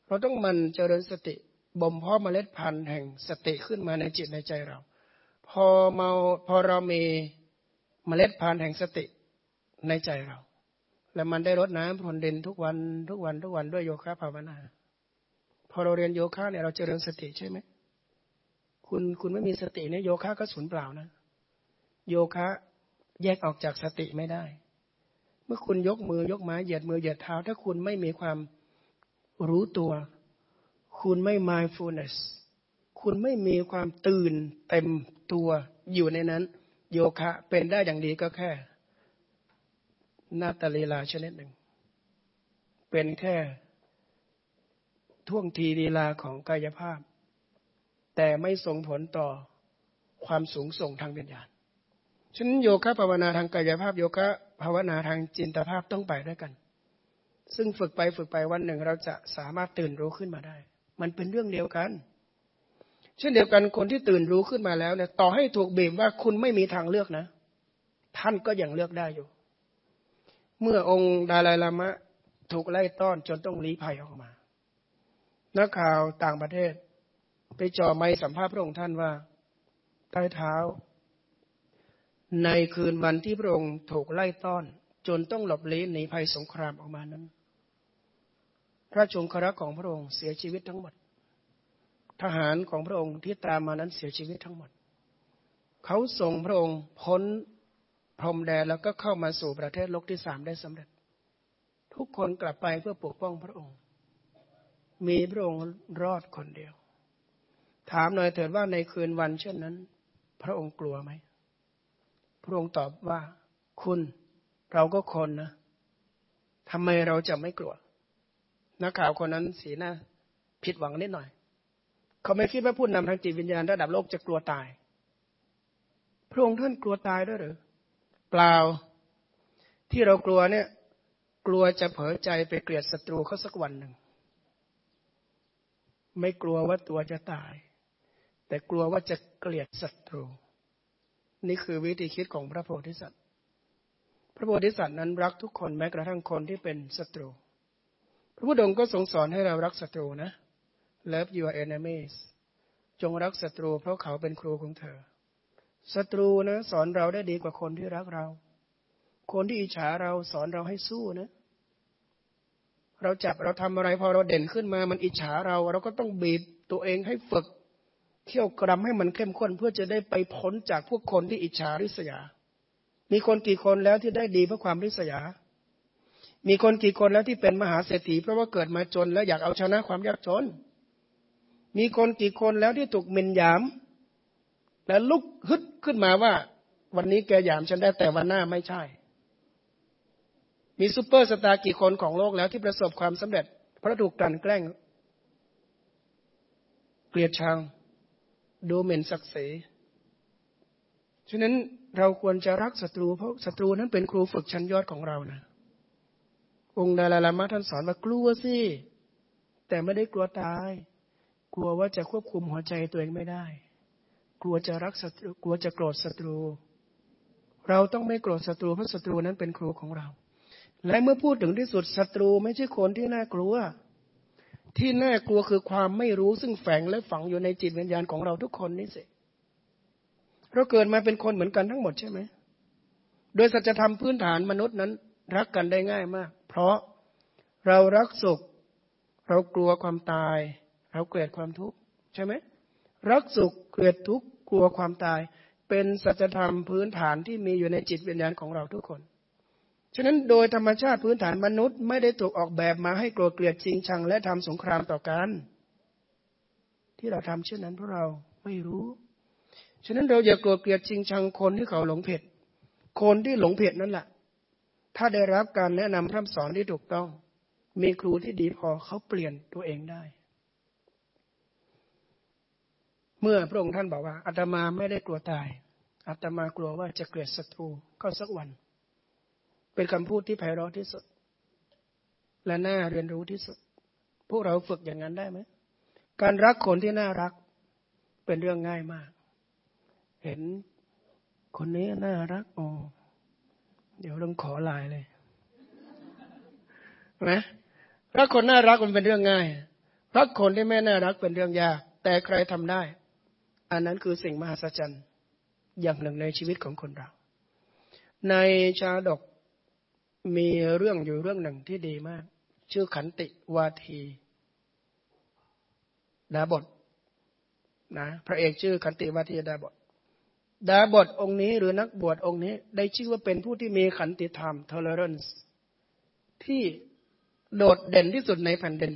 เราต้องมันเจริญสติบ่มเพาะเมล็ดพันธุ์แห่งสติขึ้นมาในจิตในใจเรา พอเมาพอเรามีเมล็ดพันธุ์แห่งสติในใจเรา และมันได้รดน้ำพรวนดินทุกวันทุกวันทุกวันด้วยโยคะภาวนา พอเราเรียนโยคะเนี่ยเราเจริญสติใช่ไหมคุณคุณไม่มีสติเนี่ยโยคะก็สูญเปล่านะ โยคะแยกออกจากสติไม่ได้ เมื่อคุณยกมือยกไม้เหยียดมือเหยียดเท้า ถ้าคุณไม่มีความรู้ตัว คุณไม่ mindfulness คุณไม่มีความตื่นเต็มตัวอยู่ในนั้น โยคะเป็นได้อย่างดีก็แค่ นาตาลีลาชนิดหนึ่ง เป็นแค่ท่วงทีลีลาของกายภาพ แต่ไม่ส่งผลต่อความสูงส่งทางวิญญาณฉะนั้นโยคะภาวนาทางกายภาพโยคะภาวนาทางจินตภาพต้องไปด้วยกัน ซึ่งฝึกไปฝึกไปวันหนึ่งเราจะสามารถตื่นรู้ขึ้นมาได้ มันเป็นเรื่องเดียวกัน เช่นเดียวกันคนที่ตื่นรู้ขึ้นมาแล้วเนี่ยต่อให้ถูกบีบว่าคุณไม่มีทางเลือกนะ ท่านก็ยังเลือกได้อยู่ เมื่อองค์ดาลายลามะถูกไล่ต้อนจนต้องลี้ภัยออกมา นักข่าวต่างประเทศ ไปจ่อไม้สัมภาษณ์พระองค์ท่านว่าใต้เท้า ในคืนวันที่พระองค์ถูกไล่ต้อน จนต้องหลบลี้หนีภัยสงครามออกมานั้น พระชงครักของพระองค์เสียชีวิตทั้งหมด ทหารของพระองค์ที่ตามมานั้นเสียชีวิตทั้งหมด เขาส่งพระองค์พ้น พรมแดนแล้วก็เข้ามาสู่ประเทศโลกที่สามได้สำเร็จ ทุกคนกลับไปเพื่อปกป้องพระองค์ มีพระองค์รอดคนเดียว ถามหน่อยเถิดว่าในคืนวันเช่นนั้น พระองค์กลัวไหมพระองค์ตอบว่าคุณเราก็คนนะทำไมเราจะไม่กลัว นักข่าวคนนั้นสีหน้าผิดหวังนิดหน่อย เขาไม่คิดว่าผู้นำทางจิตวิญญาณระดับโลกจะกลัวตาย พระองค์ท่านกลัวตายด้วยหรือ เปล่าที่เรากลัวเนี่ย กลัวจะเผลอใจไปเกลียดศัตรูเขาสักวันหนึ่ง ไม่กลัวว่าตัวจะตาย แต่กลัวว่าจะเกลียดศัตรู นี่คือวิธีคิดของพระโพธิสัตว์ พระโพธิสัตว์นั้นรักทุกคนแม้กระทั่งคนที่เป็นศัตรู พระพุทธองค์ก็ทรงสอนให้เรารักศัตรูนะ Love your enemies จงรักศัตรูเพราะเขาเป็นครูของเธอ ศัตรูนะ สอนเราได้ดีกว่าคนที่รักเรา คนที่อิจฉาเราสอนเราให้สู้นะ เราจับเราทำอะไรพอเราเด่นขึ้นมา มันอิจฉาเรา เราก็ต้องบีบตัวเองให้ฝึกเคี่ยวกรำให้มันเข้มข้นเพื่อจะได้ไปพ้นจากพวกคนที่อิจฉาริษยา มีคนกี่คนแล้วที่ได้ดีเพราะความริษยา มีคนกี่คนแล้วที่เป็นมหาเศรษฐีเพราะว่าเกิดมาจน แล้วอยากเอาชนะความยากจน มีคนกี่คนแล้วที่ถูกหมิ่นหยาม แล้วลุกฮึดขึ้นมาว่า วันนี้แกหยามฉันได้แต่วันหน้าไม่ใช่ มีซูเปอร์สตาร์กี่คนของโลกแล้วที่ประสบความสำเร็จ เพราะถูกกลั่นแกล้ง เกลียดชัง ดูหมิ่นศักดิ์ศรีฉะนั้นเราควรจะรักศัตรูเพราะศัตรูนั้นเป็นครูฝึกชั้นยอดของเรานะองค์ดาลาลามะท่านสอนว่ากลัวสิ แต่ไม่ได้กลัวตาย กลัวว่าจะควบคุมหัวใจตัวเองไม่ได้ กลัวจะรักศัตรูกลัวจะโกรธศัตรู เราต้องไม่โกรธศัตรูเพราะศัตรูนั้นเป็นครูของเรา และเมื่อพูดถึงที่สุดศัตรูไม่ใช่คนที่น่ากลัว ที่น่ากลัวคือความไม่รู้ซึ่งแฝงและฝังอยู่ในจิตวิญญาณของเราทุกคนนี่สิเราเกิดมาเป็นคนเหมือนกันทั้งหมดใช่ไหมโดยสัจธรรมพื้นฐานมนุษย์นั้น รักกันได้ง่ายมาก เพราะเรารักสุข เรากลัวความตาย เราเกลียดความทุกข์ใช่ไหม รักสุขเกลียดทุกข์กลัวความตาย เป็นสัจธรรมพื้นฐานที่มีอยู่ในจิตวิญญาณของเราทุกคน ฉะนั้นโดยธรรมชาติพื้นฐานมนุษย์ไม่ได้ถูกออกแบบมาให้โกลัวเกลียดจริงชัง และทำสงครามต่อกัน ที่เราทำเช่นนั้นเพราะเราไม่รู้ ฉะนั้นเราอย่าโกลัวเกลียดจริงชังคนที่เขาหลงผิดคนที่หลงผิดนั่นแหละถ้าได้รับการแนะนำพร่ำสอนที่ถูกต้อง มีครูที่ดีพอเขาเปลี่ยนตัวเองได้ เมื่อพระองค์ท่านบอกว่าอาตมาไม่ได้กลัวตายอาตมากลัวว่าจะเกิดศัตรูก็สักวัน เป็นคำพูดที่ไพเราะที่สุด และน่าเรียนรู้ที่สุด พวกเราฝึกอย่างนั้นได้ไหมการรักคนที่น่ารักเป็นเรื่องง่ายมาก เห็นคนนี้น่ารักอ๋อเดี๋ยวต้องขอลายเลยนะรักคนน่ารักมันเป็นเรื่องง่ายรักคนที่ไม่น่ารักเป็นเรื่องยาก แต่ใครทำได้ อันนั้นคือสิ่งมหัศจรรย์อย่างหนึ่งในชีวิตของคนเรา ในชาดกมีเรื่องอยู่เรื่องหนึ่งที่ดีมาก ชื่อขันติวาทีดาบทนะพระเอกชื่อขันติวาทีดาบทดาบทองค์นี้หรือนักบวชองค์นี้ ได้ชื่อว่าเป็นผู้ที่มีขันติธรรม tolerance ที่โดดเด่นที่สุดในแผ่นดิน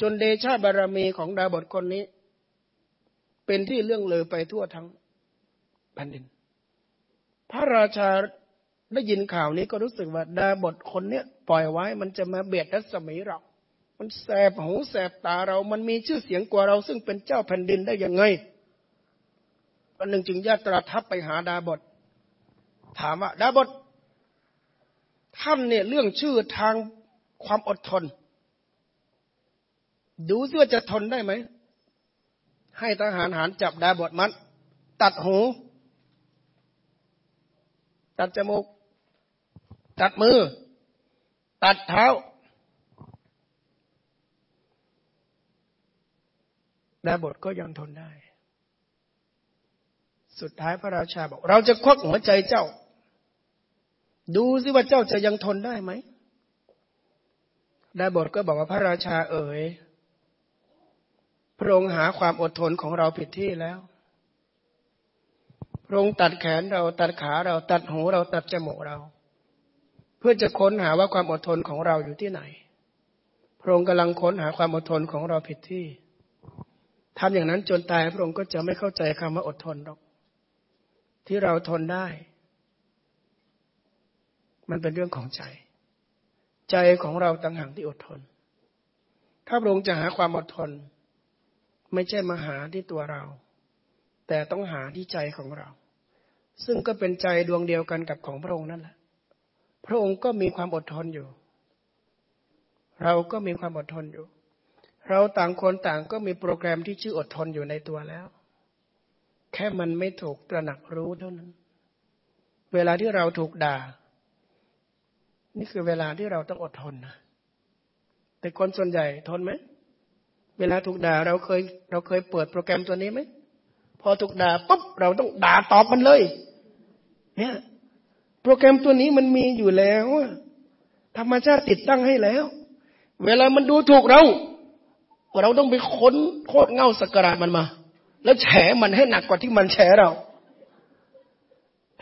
จนเดชาบารมีของดาบทคนนี้ เป็นที่เรื่องเลยไปทั่วทั้งแผ่นดิน พระราชาได้ยินข่าวนี้ก็รู้สึกว่าดาบทคนเนี้ยปล่อยไว้มันจะมาเบียดรัศมีเรา มันแสบหูแสบตาเรา มันมีชื่อเสียงกว่าเราซึ่งเป็นเจ้าแผ่นดินได้ยังไงวันหนึ่งจึงญาตราทัพไปหาดาบท ถามว่าดาบท ท่านเนี่ยเรื่องชื่อทางความอดทน ดูซิว่าจะทนได้ไหม ให้ทหารหารจับดาบทมัด ตัดหู ตัดจมูก ตัดมือ ตัดเท้า ดาบทก็ยังทนได้ สุดท้ายพระราชาบอก เราจะควักหัวใจเจ้า ดูสิว่าเจ้าจะยังทนได้ไหมดาบทก็บอกว่าพระราชาเอ๋ย พระองค์หาความอดทนของเราผิดที่แล้ว พระองค์ตัดแขนเราตัดขาเราตัดหูเราตัดจมูกเรา เพื่อจะค้นหาว่าความอดทนของเราอยู่ที่ไหน พระองค์กำลังค้นหาความอดทนของเราผิดที่ทำอย่างนั้นจนตายพระองค์ก็จะไม่เข้าใจคำว่าอดทนหรอก ที่เราทนได้ มันเป็นเรื่องของใจ ใจของเราต่างหากที่อดทน ถ้าพระองค์จะหาความอดทน ไม่ใช่มาหาที่ตัวเรา แต่ต้องหาที่ใจของเรา ซึ่งก็เป็นใจดวงเดียวกันกับของพระองค์นั่นแหละ พระองค์ก็มีความอดทนอยู่ เราก็มีความอดทนอยู่ เราต่างคนต่างก็มีโปรแกรมที่ชื่ออดทนอยู่ในตัวแล้ว แค่มันไม่ถูกตระหนักรู้เท่านั้น เวลาที่เราถูกด่า นี่คือเวลาที่เราต้องอดทนนะแต่คนส่วนใหญ่ทนไหม เวลาถูกด่าเราเคย เราเคยเปิดโปรแกรมตัวนี้ไหมพอถูกด่าปุ๊บเราต้องด่าตอบมันเลย เนี่ย โปรแกรมตัวนี้มันมีอยู่แล้วธรรมชาติติดตั้งให้แล้ว เวลามันดูถูกเรา เราต้องไปค้นโคตรเงาสกการะมันมา แล้วแฉมันให้หนักกว่าที่มันแฉเรา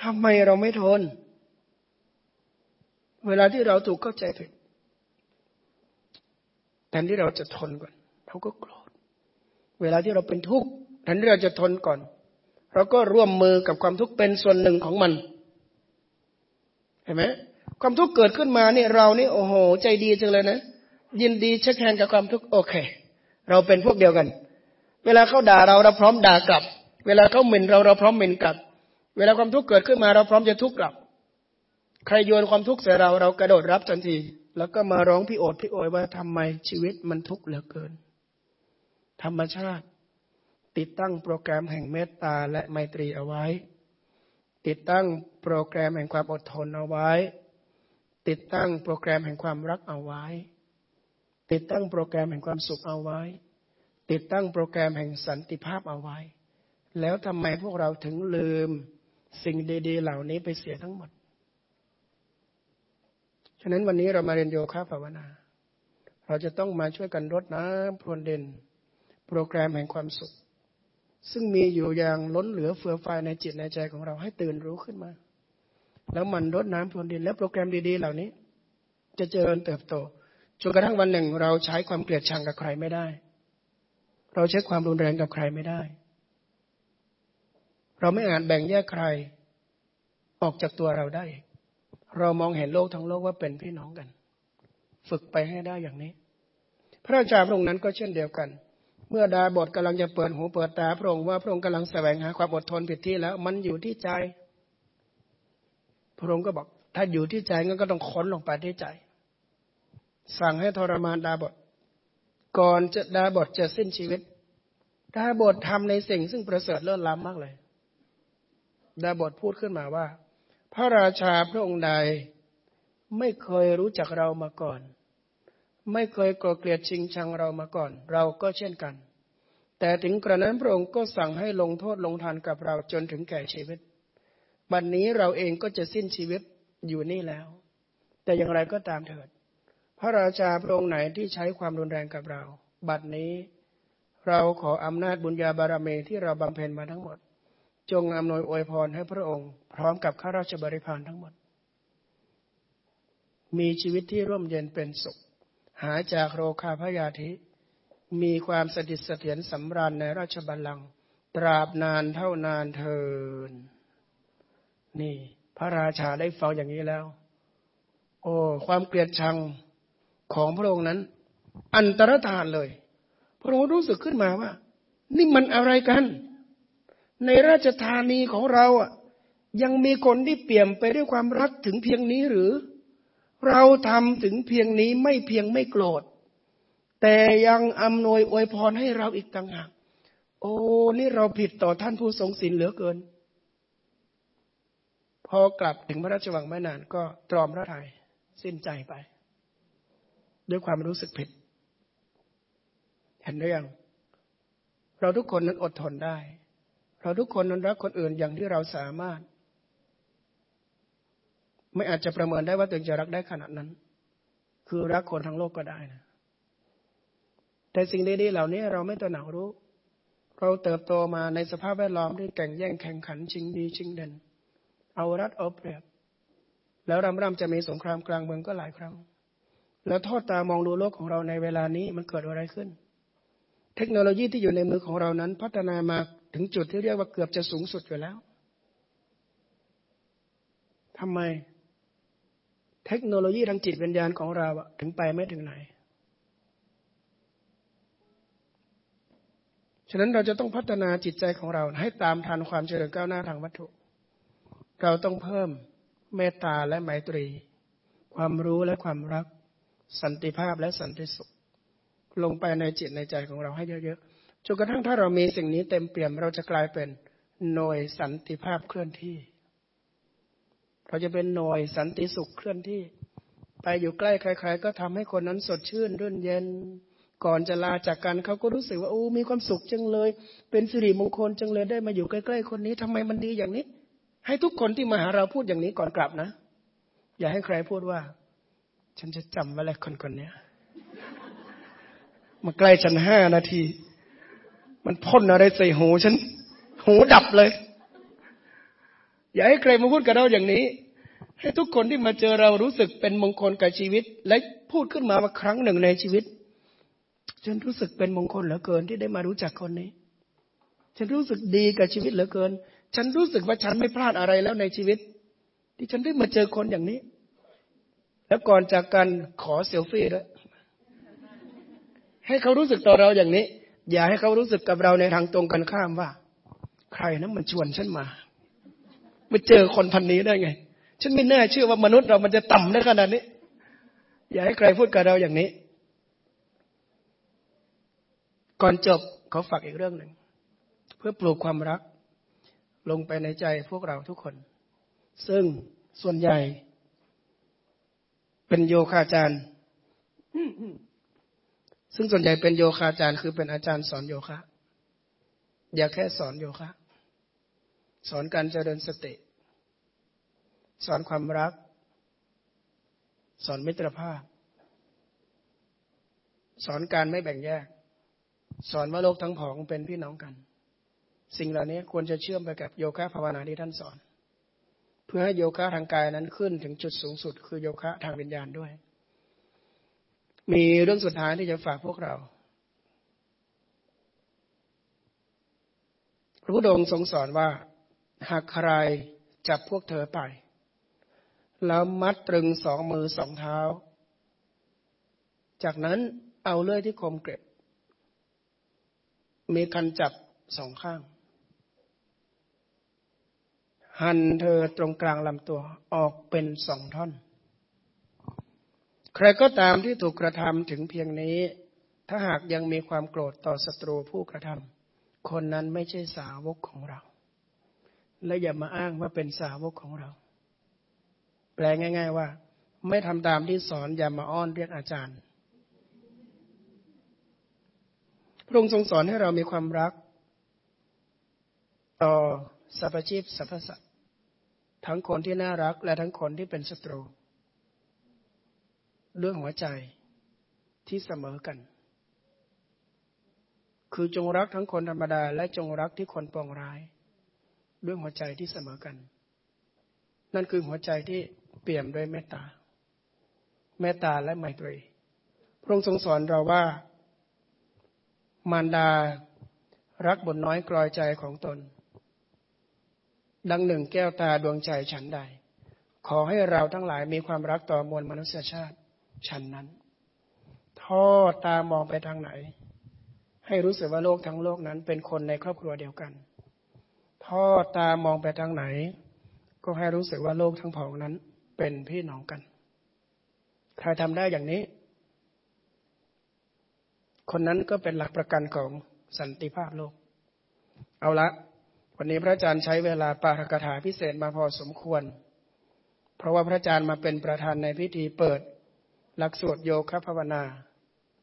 ทำไมเราไม่ทน เวลาที่เราถูกเข้าใจผิดแทนที่เราจะทนก่อน เราก็โกรธ เวลาที่เราเป็นทุกข์แทนที่เราจะทนก่อน เราก็ร่วมมือกับความทุกข์เป็นส่วนหนึ่งของมัน เห็นไหมความทุกข์เกิดขึ้นมาเนี่ยเรานี่โอ้โห ใจดีจังเลยนะ ยินดีเช็คแฮนกับความทุกข์โอเค เราเป็นพวกเดียวกัน เวลาเขาด่าเราเราพร้อมด่ากลับ เวลาเขาหมิ่นเราเราพร้อมหมิ่นกลับ เวลาความทุกข์เกิดขึ้นมาเราพร้อมจะทุกข์กลับ ใครโยนความทุกข์ใส่เราเรากระโดดรับทันที แล้วก็มาร้องพี่โอดพี่โอยว่าทำไมชีวิตมันทุกข์เหลือเกิน ธรรมชาติ ติดตั้งโปรแกรมแห่งเมตตาและไมตรีเอาไว้ ติดตั้งโปรแกรมแห่งความอดทนเอาไว้ ติดตั้งโปรแกรมแห่งความรักเอาไว้ ติดตั้งโปรแกรมแห่งความสุขเอาไว้ ติดตั้งโปรแกรมแห่งสันติภาพเอาไว้ แล้วทำไมพวกเราถึงลืมสิ่งดี ๆ เหล่านี้ไปเสียทั้งหมด ฉะนั้นวันนี้เรามาเรียนโยคะภาวนา เราจะต้องมาช่วยกันรดน้ำพรวนเดิน โปรแกรมแห่งความสุข ซึ่งมีอยู่อย่างล้นเหลือเฟือไฟในจิตในใจของเราให้ตื่นรู้ขึ้นมา แล้วมันรดน้ำพรวนดินและโปรแกรมดีๆ เหล่านี้ จะเจริญเติบโตจนกระทั่งวันหนึ่ง เราใช้ความเกลียดชังกับใครไม่ได้ เราใช้ความรุนแรงกับใครไม่ได้ เราไม่อาจแบ่งแยกใครออกจากตัวเราได้ เรามองเห็นโลกทั้งโลกว่าเป็นพี่น้องกัน ฝึกไปให้ได้อย่างนี้ พระอาจารย์พระองค์นั้นก็เช่นเดียวกัน เมื่อดาบทกำลังจะเปิดหูเปิดตาพระองค์ว่าพระองค์กำลังแสวงหาความอดทนผิดที่แล้ว มันอยู่ที่ใจ พระองค์ก็บอก ถ้าอยู่ที่ใจงั้นก็ต้องค้นลงไปที่ใจ สั่งให้ทรมานดาบท ก่อนจะดาบทจะสิ้นชีวิต ดาบททำในสิ่งซึ่งประเสริฐเลิศล้ำมากเลย ดาบทพูดขึ้นมาว่า พระราชาพระองค์ใดไม่เคยรู้จักเรามาก่อน ไม่เคยโกรธเกลียดชิงชังเรามาก่อน เราก็เช่นกัน แต่ถึงกระนั้นพระองค์ก็สั่งให้ลงโทษลงทันกับเราจนถึงแก่ชีวิต บัดนนี้เราเองก็จะสิ้นชีวิตอยู่นี่แล้ว แต่อย่างไรก็ตามเถิด พระราชาพระองค์ไหนที่ใช้ความรุนแรงกับเรา บัดนี้เราขออำนาจบุญญาบารมีที่เราบำเพ็ญมาทั้งหมด จงอำนวยอวยพรให้พระองค์ พร้อมกับข้าราชบริพารทั้งหมด มีชีวิตที่ร่มเย็นเป็นสุข หาจากโรคาพยาธิ มีความสถิตเสถียรสำราญในราชบัลลังก์ตราบนานเท่านานเทิน นี่ พระราชาได้ฟังอย่างนี้แล้ว โอ้ความเกลียดชังของพระองค์นั้น อันตรธานเลย พระองค์รู้สึกขึ้นมาว่า นี่มันอะไรกัน ในราชธานีของเราอะยังมีคนที่เปี่ยมไปด้วยความรักถึงเพียงนี้หรือ เราทำถึงเพียงนี้ไม่เพียงไม่โกรธ แต่ยังอำนวยอวยพรให้เราอีกต่างหากโอ้นี่เราผิดต่อท่านผู้ทรงศีลเหลือเกิน พอกลับถึงพระราชวังไม่นานก็ตรอมพระทยัยสิ้นใจไป ด้วยความรู้สึกผิด เห็นหรือยังเราทุกคนนั้นอดทนได้ เราทุกคนนั้นรักคนอื่นอย่างที่เราสามารถ ไม่อาจจะประเมินได้ว่าตัวเองจะรักได้ขนาดนั้น คือรักคนทั้งโลกก็ได้นะ แต่สิ่งดีๆเหล่านี้เราไม่ตัวหนักรู้ เราเติบโตมาในสภาพแวดล้อมที่แข่งแย่งแข่งขันชิงดีชิงเด่น เอารัดเอาเปรียบ แล้วรำรำจะมีสงครามกลางเมืองก็หลายครั้ง แล้วทอดตามองดูโลกของเราในเวลานี้มันเกิดอะไรขึ้น เทคโนโลยีที่อยู่ในมือของเรานั้น พัฒนามาถึงจุดที่เรียกว่าเกือบจะสูงสุดอยู่แล้วทำไม เทคโนโลยีทางจิตวิญญาณของเราถึงไปไม่ถึงไหน ฉะนั้นเราจะต้องพัฒนาจิตใจของเราให้ตามทันความเจริญก้าวหน้าทางวัตถุ เราต้องเพิ่มเมตตาและไมตรี ความรู้และความรัก สันติภาพและสันติสุข ลงไปในจิตในใจของเราให้เยอะๆจนกระทั่งถ้าเรามีสิ่งนี้เต็มเปี่ยมเราจะกลายเป็นหน่วยสันติภาพเคลื่อนที่ เราจะเป็นหน่วยสันติสุขเคลื่อนที่ ไปอยู่ใกล้ใคร ๆ ก็ทำให้คนนั้นสดชื่นรื่นเย็น ก่อนจะลาจากกันเขาก็รู้สึกว่าโอ้มีความสุขจังเลย เป็นสิริมงคลจังเลยได้มาอยู่ใกล้ๆคนนี้ทำไมมันดีอย่างนี้ ให้ทุกคนที่มาหาเราพูดอย่างนี้ก่อนกลับนะ อย่าให้ใครพูดว่า ฉันจะจำไว้เลยคนคนนี้มาใกล้ฉันห้านาที มันพ่นอะไรใส่หูฉัน หูดับเลย อย่าให้ใครมาพูดกับเราอย่างนี้ ให้ทุกคนที่มาเจอเรารู้สึกเป็นมงคลกับชีวิต และพูดขึ้นมาว่าครั้งหนึ่งในชีวิต ฉันรู้สึกเป็นมงคลเหลือเกินที่ได้มารู้จักคนนี้ ฉันรู้สึกดีกับชีวิตเหลือเกิน ฉันรู้สึกว่าฉันไม่พลาดอะไรแล้วในชีวิต ที่ฉันได้มาเจอคนอย่างนี้ แล้วก่อนจากกันขอเซลฟี่ด้วยให้เขารู้สึกต่อเราอย่างนี้ อย่าให้เขารู้สึกกับเราในทางตรงกันข้ามว่า ใครนั้นมันชวนฉันมา มาเจอคนพันนี้ได้ไง ฉันไม่แน่เชื่อว่ามนุษย์เรามันจะต่ำได้ขนาดนี้ อย่าให้ใครพูดกับเราอย่างนี้ ก่อนจบเขาฝากอีกเรื่องหนึ่ง เพื่อปลูกความรัก ลงไปในใจพวกเราทุกคน ซึ่งส่วนใหญ่ เป็นโยคาจารย์ซึ่งส่วนใหญ่เป็นโยคาจารย์คือเป็นอาจารย์สอนโยคะ อย่าแค่สอนโยคะ สอนการเจริญสติ สอนความรัก สอนมิตรภาพ สอนการไม่แบ่งแยก สอนว่าโลกทั้งผองเป็นพี่น้องกัน สิ่งเหล่านี้ควรจะเชื่อมไปกับโยคะภาวนาที่ท่านสอน เพื่อให้โยคะทางกายนั้นขึ้นถึงจุดสูงสุด คือโยคะทางวิญญาณด้วย มีเรื่องสุดท้ายที่จะฝากพวกเราพระพุทธองค์ทรงสอนว่า หากใครจับพวกเธอไป แล้วมัดตรึงสองมือสองเท้า จากนั้นเอาเลื่อยที่คมเกร็ดมีคันจับสองข้าง หันเธอตรงกลางลำตัวออกเป็นสองท่อน ใครก็ตามที่ถูกกระทำถึงเพียงนี้ ถ้าหากยังมีความโกรธต่อศัตรูผู้กระทำคนนั้นไม่ใช่สาวกของเรา และอย่ามาอ้างว่าเป็นสาวกของเรา แปลง่าย ๆ ว่า ไม่ทำตามที่สอนอย่ามาอ้อนเรียกอาจารย์ พระองค์ทรงสอนให้เรามีความรัก ต่อสรรพชีพสรรพสัตว์ทั้งคนที่น่ารักและทั้งคนที่เป็นศัตรูเรื่องหัวใจที่เสมอกัน คือจงรักทั้งคนธรรมดา และจงรักที่คนปองร้าย ด้วยหัวใจที่เสมอกัน นั่นคือหัวใจที่เปี่ยมด้วยเมตตา เมตตาและไมตรี พระองค์ทรงสอนเราว่า มารดารักบนน้อยกลอยใจของตน ดังหนึ่งแก้วตาดวงใจฉันใด ขอให้เราทั้งหลายมีความรักต่อมวลมนุษยชาติฉันนั้น ทอดตามองไปทางไหน ให้รู้สึกว่าโลกทั้งโลกนั้นเป็นคนในครอบครัวเดียวกัน ทอดตามองไปทางไหน ก็ให้รู้สึกว่าโลกทั้งผองนั้น เป็นพี่น้องกัน ใครทำได้อย่างนี้ คนนั้นก็เป็นหลักประกันของสันติภาพโลก เอาละ วันนี้พระอาจารย์ใช้เวลาปาฐกถาพิเศษมาพอสมควร เพราะว่าพระอาจารย์มาเป็นประธานในพิธีเปิด หลักสวดโยคะภาวนา